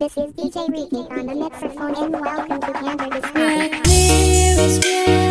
This is DJ Reeky on the mixophone and welcome to Canada's Discovery.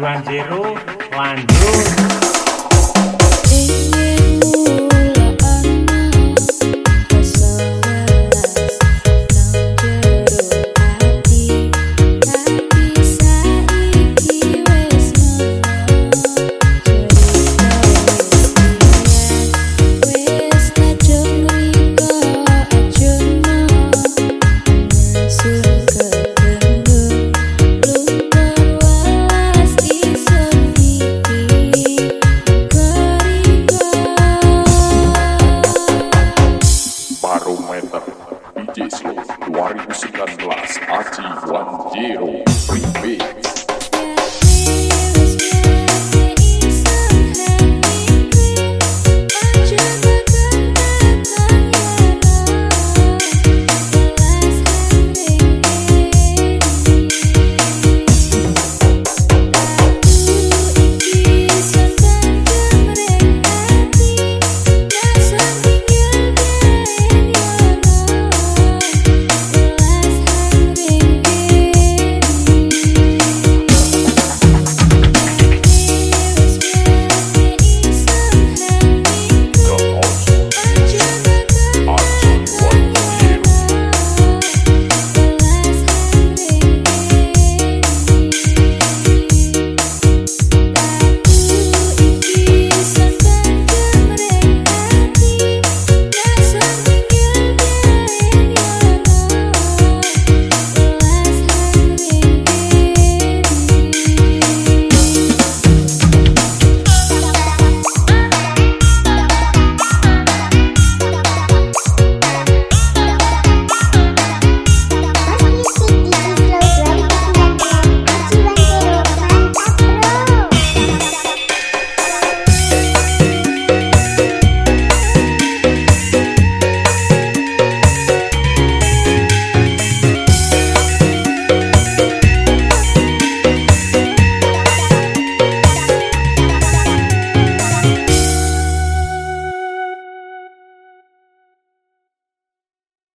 Iwan lanjut. zero remix.